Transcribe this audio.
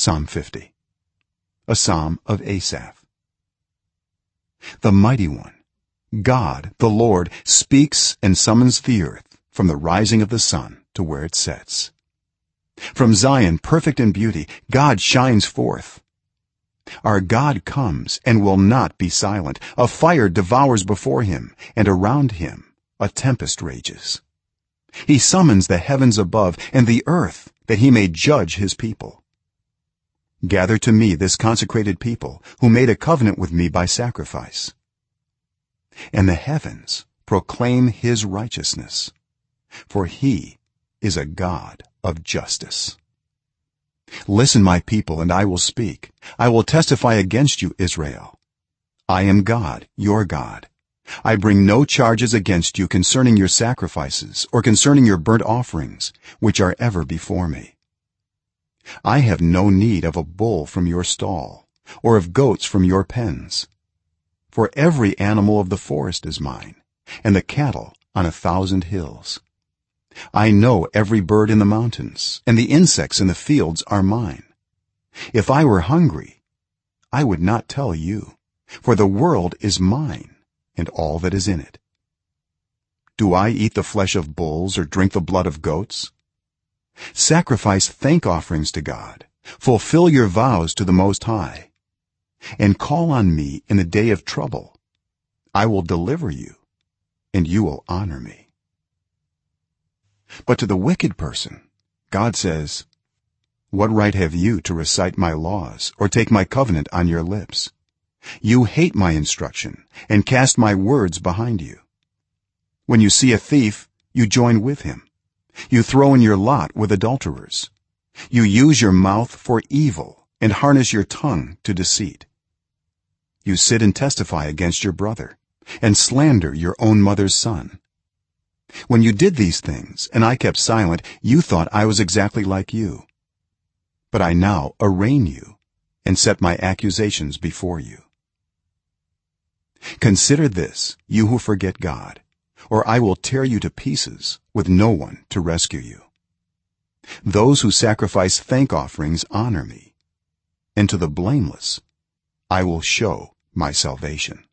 psalm 50 a psalm of asaph. The mighty one god the lord speaks and summons the earth from the rising of the sun to where it sets. From zion perfect in beauty god shines forth. Our god comes and will not be silent. A fire devours before him and around him a tempest rages. He summons the heavens above and the earth that he may judge his people gather to me this consecrated people who made a covenant with me by sacrifice. And the heavens proclaim his righteousness for he is a god of justice. Listen my people and i will speak. I will testify against you israel. I am god your god. I bring no charges against you concerning your sacrifices or concerning your burnt offerings which are ever before me i have no need of a bull from your stall or of goats from your pens. For every animal of the forest is mine and the cattle on a thousand hills. I know every bird in the mountains and the insects in the fields are mine. If i were hungry i would not tell you for the world is mine and all that is in it. Do i eat the flesh of bulls or drink the blood of goats sacrifice thank offerings to god. Fulfill your vows to the most high. And call on me in the day of trouble. I will deliver you and you will honor me. But to the wicked person god says what right have you to recite my laws or take my covenant on your lips? You hate my instruction and cast my words behind you. When you see a thief you join with him you throw in your lot with adulterers. You use your mouth for evil and harness your tongue to deceit. You sit and testify against your brother and slander your own mother's son. When you did these things and i kept silent you thought i was exactly like you. But i now arraign you and set my accusations before you. Consider this you who forget god or i will tear you to pieces with no one to rescue you. Those who sacrifice thank offerings honor me and to the blameless i will show my salvation